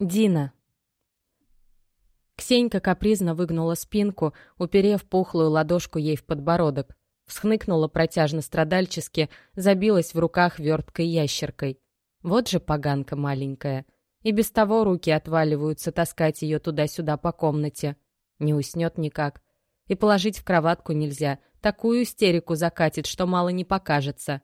Дина. Ксенька капризно выгнула спинку, уперев пухлую ладошку ей в подбородок. Всхныкнула протяжно-страдальчески, забилась в руках верткой ящеркой. Вот же поганка маленькая. И без того руки отваливаются таскать ее туда-сюда по комнате. Не уснет никак. И положить в кроватку нельзя. Такую истерику закатит, что мало не покажется.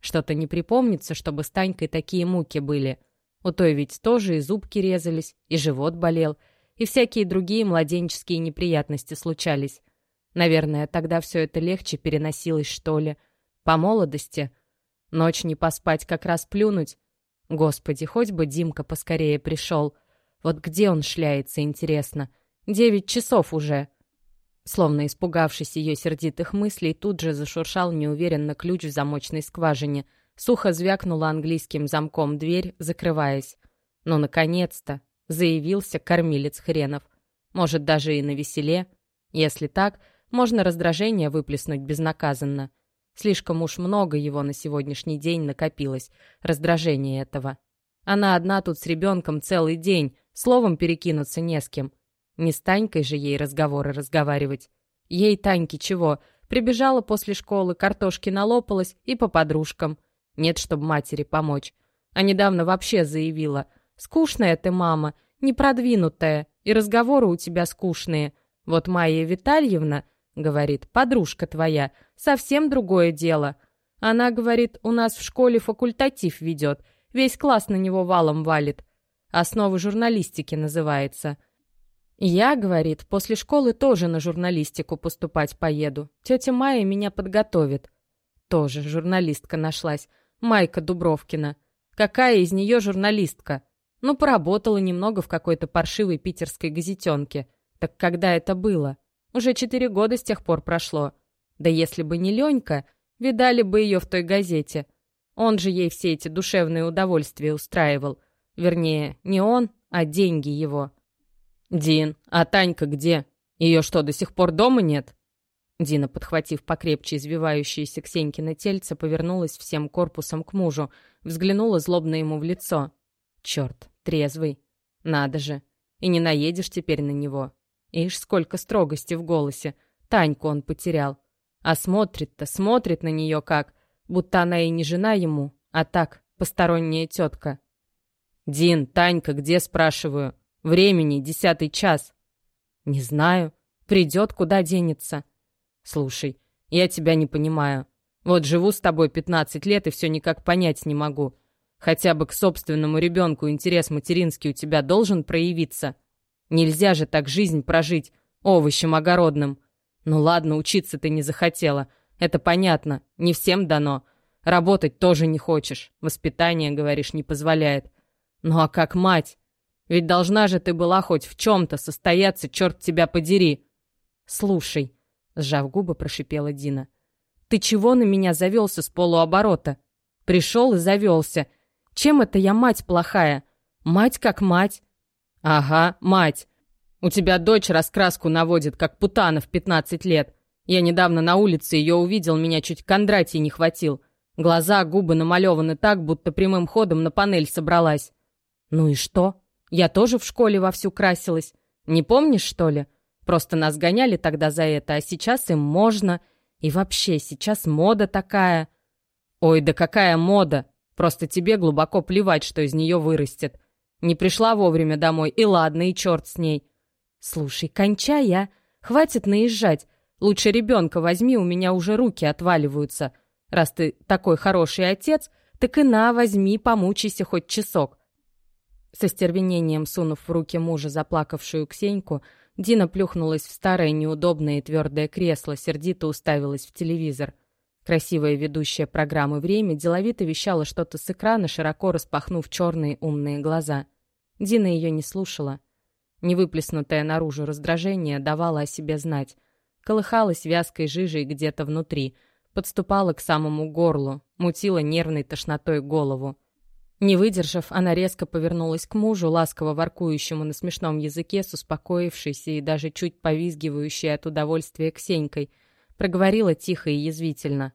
Что-то не припомнится, чтобы с Танькой такие муки были — у той ведь тоже и зубки резались, и живот болел, и всякие другие младенческие неприятности случались. Наверное, тогда все это легче переносилось, что ли. По молодости. Ночь не поспать, как раз плюнуть. Господи, хоть бы Димка поскорее пришел. Вот где он шляется, интересно? Девять часов уже. Словно испугавшись ее сердитых мыслей, тут же зашуршал неуверенно ключ в замочной скважине — Сухо звякнула английским замком дверь, закрываясь. Ну, наконец-то! Заявился кормилец хренов. Может, даже и на веселе. Если так, можно раздражение выплеснуть безнаказанно. Слишком уж много его на сегодняшний день накопилось, раздражение этого. Она одна тут с ребенком целый день, словом перекинуться не с кем. Не с Танькой же ей разговоры разговаривать. Ей Таньке чего? Прибежала после школы, картошки налопалась и по подружкам — нет, чтобы матери помочь. А недавно вообще заявила. «Скучная ты, мама, непродвинутая, и разговоры у тебя скучные. Вот Майя Витальевна, — говорит, — подружка твоя, совсем другое дело. Она, говорит, у нас в школе факультатив ведет, весь класс на него валом валит. Основы журналистики называется». «Я, — говорит, — после школы тоже на журналистику поступать поеду. Тетя Майя меня подготовит». Тоже журналистка нашлась. Майка Дубровкина. Какая из нее журналистка? Ну, поработала немного в какой-то паршивой питерской газетенке. Так когда это было? Уже четыре года с тех пор прошло. Да если бы не Ленька, видали бы ее в той газете. Он же ей все эти душевные удовольствия устраивал. Вернее, не он, а деньги его. «Дин, а Танька где? Ее что, до сих пор дома нет?» Дина, подхватив покрепче извивающееся Ксенькино тельце, повернулась всем корпусом к мужу, взглянула злобно ему в лицо. «Черт, трезвый. Надо же. И не наедешь теперь на него. Ишь, сколько строгости в голосе. Таньку он потерял. А смотрит-то, смотрит на нее как, будто она и не жена ему, а так, посторонняя тетка. «Дин, Танька, где, спрашиваю? Времени, десятый час». «Не знаю. Придет, куда денется». «Слушай, я тебя не понимаю. Вот живу с тобой 15 лет и все никак понять не могу. Хотя бы к собственному ребенку интерес материнский у тебя должен проявиться. Нельзя же так жизнь прожить, овощем огородным. Ну ладно, учиться ты не захотела. Это понятно, не всем дано. Работать тоже не хочешь. Воспитание, говоришь, не позволяет. Ну а как мать? Ведь должна же ты была хоть в чем-то состояться, черт тебя подери. Слушай, Сжав губы, прошипела Дина. «Ты чего на меня завелся с полуоборота? Пришел и завелся. Чем это я мать плохая? Мать как мать». «Ага, мать. У тебя дочь раскраску наводит, как путана в пятнадцать лет. Я недавно на улице ее увидел, меня чуть Кондратий не хватил. Глаза, губы намалеваны так, будто прямым ходом на панель собралась». «Ну и что? Я тоже в школе вовсю красилась. Не помнишь, что ли?» Просто нас гоняли тогда за это, а сейчас им можно. И вообще, сейчас мода такая. Ой, да какая мода! Просто тебе глубоко плевать, что из нее вырастет. Не пришла вовремя домой, и ладно, и черт с ней. Слушай, кончай, я. Хватит наезжать. Лучше ребенка возьми, у меня уже руки отваливаются. Раз ты такой хороший отец, так и на, возьми, помучайся хоть часок. Со стервенением сунув в руки мужа заплакавшую Ксеньку, Дина плюхнулась в старое неудобное и твердое кресло, сердито уставилась в телевизор. Красивая ведущая программы «Время» деловито вещала что-то с экрана, широко распахнув черные умные глаза. Дина ее не слушала. Невыплеснутое наружу раздражение давало о себе знать. Колыхалась вязкой жижей где-то внутри, подступала к самому горлу, мутила нервной тошнотой голову. Не выдержав, она резко повернулась к мужу, ласково воркующему на смешном языке с успокоившейся и даже чуть повизгивающей от удовольствия Ксенькой, проговорила тихо и язвительно.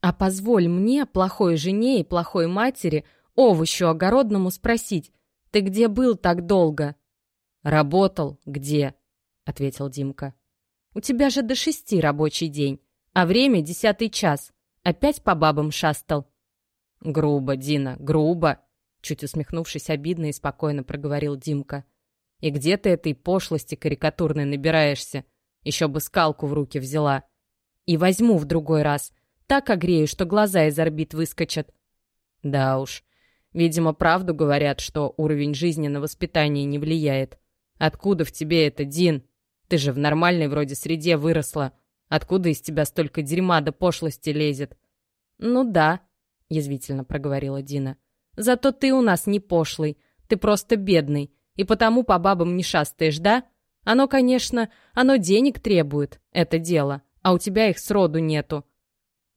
«А позволь мне, плохой жене и плохой матери, овощу огородному спросить, Ты где был так долго?» «Работал. Где?» — ответил Димка. «У тебя же до шести рабочий день, а время десятый час. Опять по бабам шастал». «Грубо, Дина, грубо!» Чуть усмехнувшись обидно и спокойно проговорил Димка. «И где ты этой пошлости карикатурной набираешься? Еще бы скалку в руки взяла. И возьму в другой раз. Так огрею, что глаза из орбит выскочат». «Да уж. Видимо, правду говорят, что уровень жизни на воспитание не влияет. Откуда в тебе это, Дин? Ты же в нормальной вроде среде выросла. Откуда из тебя столько дерьма да пошлости лезет?» «Ну да», — язвительно проговорила Дина. «Зато ты у нас не пошлый, ты просто бедный, и потому по бабам не шастаешь, да? Оно, конечно, оно денег требует, это дело, а у тебя их сроду нету».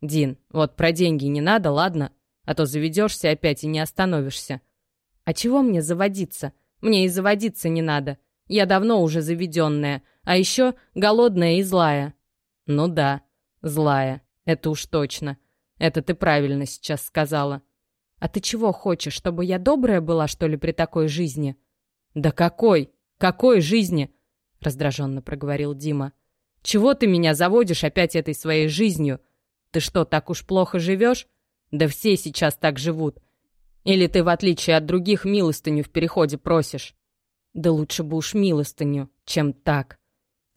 «Дин, вот про деньги не надо, ладно? А то заведешься опять и не остановишься». «А чего мне заводиться? Мне и заводиться не надо. Я давно уже заведенная, а еще голодная и злая». «Ну да, злая, это уж точно. Это ты правильно сейчас сказала. А ты чего хочешь, чтобы я добрая была, что ли, при такой жизни? Да какой? Какой жизни? Раздраженно проговорил Дима. Чего ты меня заводишь опять этой своей жизнью? Ты что, так уж плохо живешь? Да все сейчас так живут. Или ты, в отличие от других, милостыню в переходе просишь? Да лучше бы уж милостыню, чем так.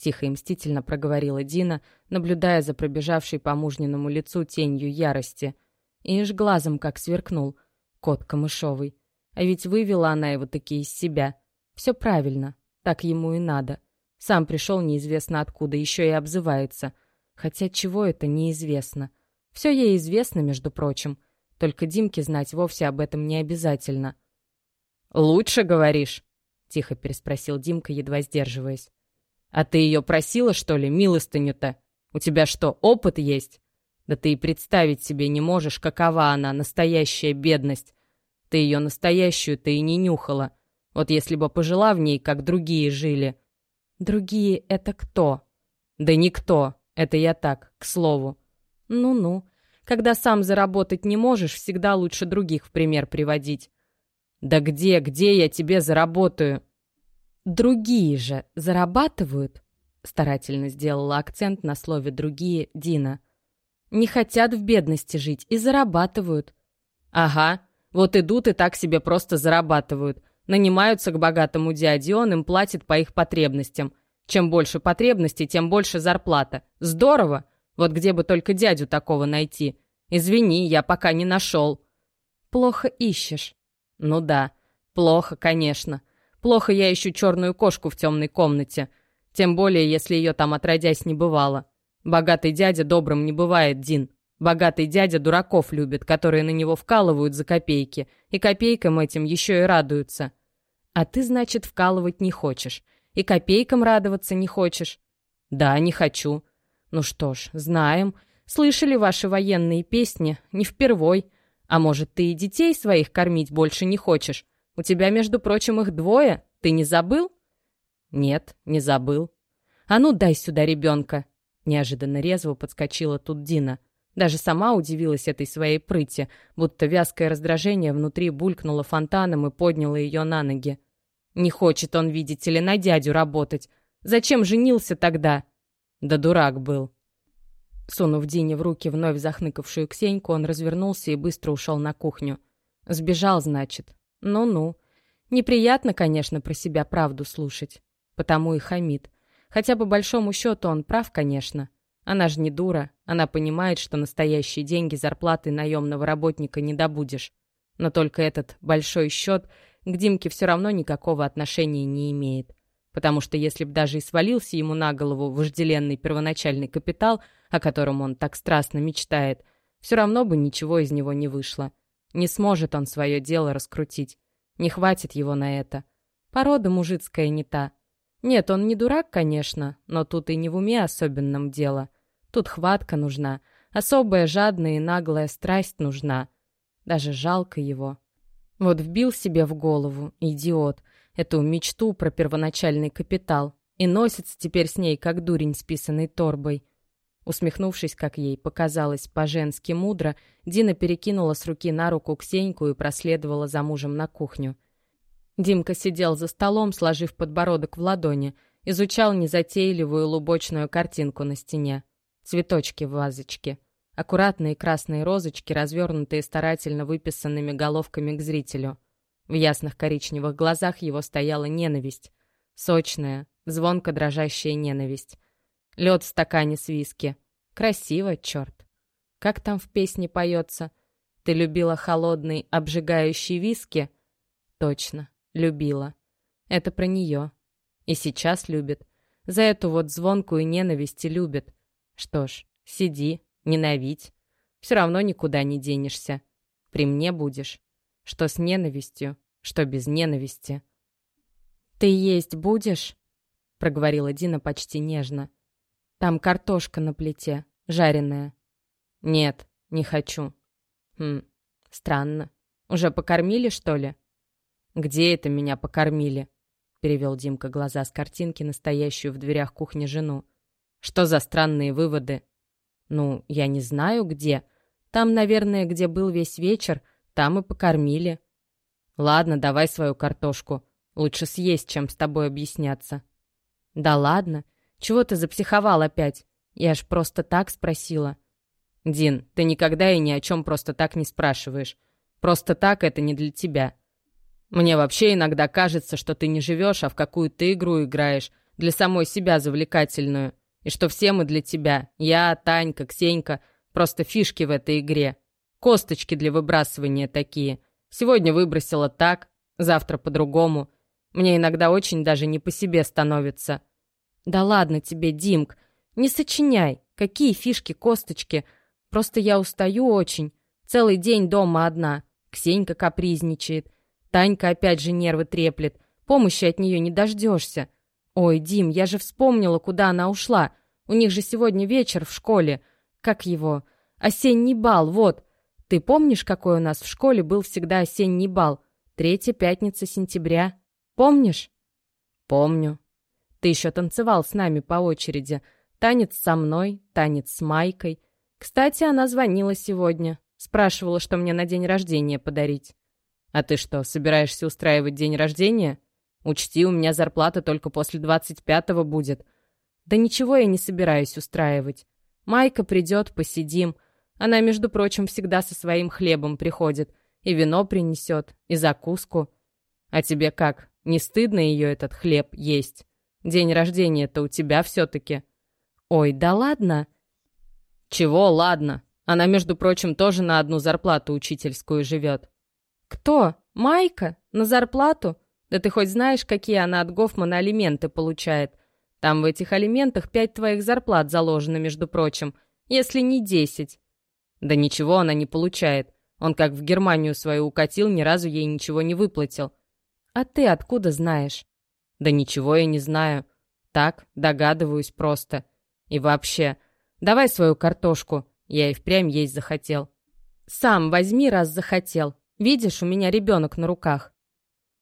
Тихо и мстительно проговорила Дина, наблюдая за пробежавшей по мужниному лицу тенью ярости. И аж глазом как сверкнул. Кот камышовый. А ведь вывела она его таки из себя. Все правильно. Так ему и надо. Сам пришел неизвестно откуда, еще и обзывается. Хотя чего это неизвестно. Все ей известно, между прочим. Только Димке знать вовсе об этом не обязательно. «Лучше, говоришь?» — тихо переспросил Димка, едва сдерживаясь. «А ты ее просила, что ли, милостыню-то? У тебя что, опыт есть? Да ты и представить себе не можешь, какова она, настоящая бедность. Ты ее настоящую-то и не нюхала. Вот если бы пожила в ней, как другие жили». «Другие — это кто?» «Да никто. Это я так, к слову». «Ну-ну. Когда сам заработать не можешь, всегда лучше других в пример приводить». «Да где, где я тебе заработаю?» «Другие же зарабатывают?» Старательно сделала акцент на слове «другие» Дина. «Не хотят в бедности жить и зарабатывают». «Ага, вот идут и так себе просто зарабатывают. Нанимаются к богатому дяде, он им платит по их потребностям. Чем больше потребностей, тем больше зарплата. Здорово! Вот где бы только дядю такого найти. Извини, я пока не нашел». «Плохо ищешь». «Ну да, плохо, конечно». Плохо я ищу черную кошку в темной комнате. Тем более, если ее там отродясь не бывало. Богатый дядя добрым не бывает, Дин. Богатый дядя дураков любит, которые на него вкалывают за копейки, и копейкам этим еще и радуются. А ты, значит, вкалывать не хочешь. И копейкам радоваться не хочешь? Да, не хочу. Ну что ж, знаем. Слышали ваши военные песни, не впервой. А может, ты и детей своих кормить больше не хочешь? У тебя, между прочим, их двое. Ты не забыл?» «Нет, не забыл». «А ну, дай сюда ребенка!» Неожиданно резво подскочила тут Дина. Даже сама удивилась этой своей прыти, будто вязкое раздражение внутри булькнуло фонтаном и подняло ее на ноги. «Не хочет он, видите ли, на дядю работать. Зачем женился тогда?» «Да дурак был». Сунув Дине в руки вновь захныкавшую Ксеньку, он развернулся и быстро ушел на кухню. «Сбежал, значит. Ну-ну. Неприятно, конечно, про себя правду слушать. Потому и хамит. Хотя по большому счету он прав, конечно. Она же не дура. Она понимает, что настоящие деньги зарплаты наемного работника не добудешь. Но только этот большой счет к Димке все равно никакого отношения не имеет. Потому что если б даже и свалился ему на голову вожделенный первоначальный капитал, о котором он так страстно мечтает, все равно бы ничего из него не вышло. Не сможет он свое дело раскрутить. Не хватит его на это. Порода мужицкая не та. Нет, он не дурак, конечно, но тут и не в уме особенном дело. Тут хватка нужна, особая жадная и наглая страсть нужна. Даже жалко его. Вот вбил себе в голову, идиот, эту мечту про первоначальный капитал и носится теперь с ней, как дурень с писаной торбой. Усмехнувшись, как ей показалось по-женски мудро, Дина перекинула с руки на руку Ксеньку и проследовала за мужем на кухню. Димка сидел за столом, сложив подбородок в ладони, изучал незатейливую лубочную картинку на стене. Цветочки в вазочке. Аккуратные красные розочки, развернутые старательно выписанными головками к зрителю. В ясных коричневых глазах его стояла ненависть. Сочная, звонко дрожащая ненависть. Лед в стакане с виски. Красиво, черт. Как там в песне поется? Ты любила холодный, обжигающий виски? Точно, любила. Это про нее. И сейчас любит. За эту вот звонкую ненависть и любит. Что ж, сиди, ненавидь. Все равно никуда не денешься. При мне будешь. Что с ненавистью, что без ненависти. «Ты есть будешь?» — проговорила Дина почти нежно. «Там картошка на плите, жареная». «Нет, не хочу». «Хм, странно. Уже покормили, что ли?» «Где это меня покормили?» — перевел Димка глаза с картинки, настоящую в дверях кухни жену. «Что за странные выводы?» «Ну, я не знаю, где. Там, наверное, где был весь вечер, там и покормили». «Ладно, давай свою картошку. Лучше съесть, чем с тобой объясняться». «Да ладно. Чего ты запсиховал опять? Я ж просто так спросила». «Дин, ты никогда и ни о чем просто так не спрашиваешь. Просто так это не для тебя. Мне вообще иногда кажется, что ты не живешь, а в какую-то игру играешь, для самой себя завлекательную. И что все мы для тебя, я, Танька, Ксенька, просто фишки в этой игре. Косточки для выбрасывания такие. Сегодня выбросила так, завтра по-другому. Мне иногда очень даже не по себе становится. Да ладно тебе, Димк, не сочиняй. Какие фишки, косточки. Просто я устаю очень. Целый день дома одна. Ксенька капризничает. Танька опять же нервы треплет. Помощи от нее не дождешься. «Ой, Дим, я же вспомнила, куда она ушла. У них же сегодня вечер в школе. Как его? Осенний бал, вот. Ты помнишь, какой у нас в школе был всегда осенний бал? Третья пятница сентября. Помнишь?» «Помню. Ты еще танцевал с нами по очереди. Танец со мной, танец с Майкой. Кстати, она звонила сегодня. Спрашивала, что мне на день рождения подарить. А ты что, собираешься устраивать день рождения?» Учти, у меня зарплата только после двадцать пятого будет. Да ничего я не собираюсь устраивать. Майка придет, посидим. Она, между прочим, всегда со своим хлебом приходит. И вино принесет, и закуску. А тебе как, не стыдно ее этот хлеб есть? День рождения-то у тебя все-таки. Ой, да ладно. Чего ладно? Она, между прочим, тоже на одну зарплату учительскую живет. Кто? Майка? На зарплату? Да ты хоть знаешь, какие она от Гофмана алименты получает? Там в этих алиментах пять твоих зарплат заложено, между прочим, если не десять. Да ничего она не получает. Он как в Германию свою укатил, ни разу ей ничего не выплатил. А ты откуда знаешь? Да ничего я не знаю. Так, догадываюсь просто. И вообще, давай свою картошку. Я и впрямь есть захотел. Сам возьми, раз захотел. Видишь, у меня ребенок на руках.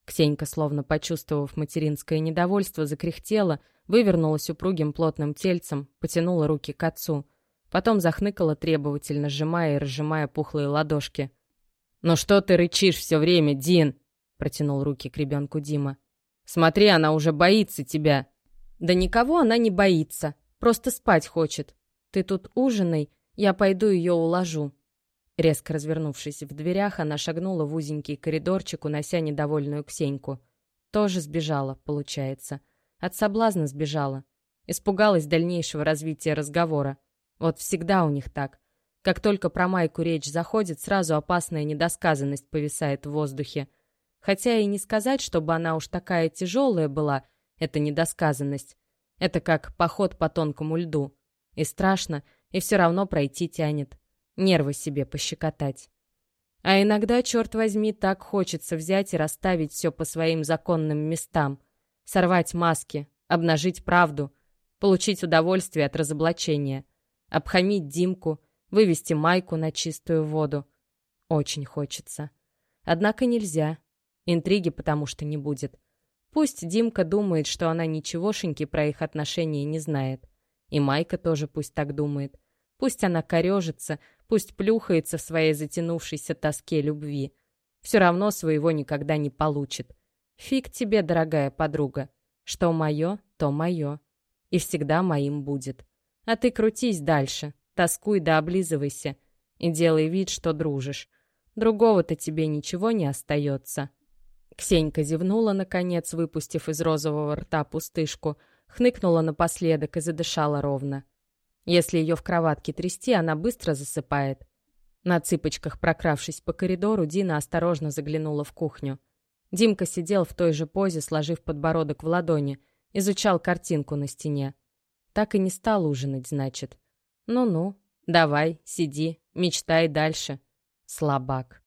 Ксенька, словно почувствовав материнское недовольство, закряхтела, вывернулась упругим плотным тельцем, потянула руки к отцу. Потом захныкала требовательно, сжимая и разжимая пухлые ладошки. «Ну что ты рычишь все время, Дин?» — протянул руки к ребенку Дима. «Смотри, она уже боится тебя!» «Да никого она не боится, просто спать хочет. Ты тут ужинай, я пойду ее уложу». Резко развернувшись в дверях, она шагнула в узенький коридорчик, унося недовольную Ксеньку. Тоже сбежала, получается. От соблазна сбежала. Испугалась дальнейшего развития разговора. Вот всегда у них так. Как только про Майку речь заходит, сразу опасная недосказанность повисает в воздухе. Хотя и не сказать, чтобы она уж такая тяжелая была, эта недосказанность. Это как поход по тонкому льду. И страшно, и все равно пройти тянет нервы себе пощекотать. А иногда, черт возьми, так хочется взять и расставить все по своим законным местам, сорвать маски, обнажить правду, получить удовольствие от разоблачения, обхамить Димку, вывести Майку на чистую воду. Очень хочется. Однако нельзя. Интриги потому что не будет. Пусть Димка думает, что она ничегошеньки про их отношения не знает. И Майка тоже пусть так думает. Пусть она корежится, пусть плюхается в своей затянувшейся тоске любви. Все равно своего никогда не получит. Фиг тебе, дорогая подруга. Что мое, то мое. И всегда моим будет. А ты крутись дальше, тоскуй да облизывайся. И делай вид, что дружишь. Другого-то тебе ничего не остается. Ксенька зевнула, наконец, выпустив из розового рта пустышку, хныкнула напоследок и задышала ровно. Если ее в кроватке трясти, она быстро засыпает. На цыпочках прокравшись по коридору, Дина осторожно заглянула в кухню. Димка сидел в той же позе, сложив подбородок в ладони, изучал картинку на стене. Так и не стал ужинать, значит. Ну-ну, давай, сиди, мечтай дальше. Слабак.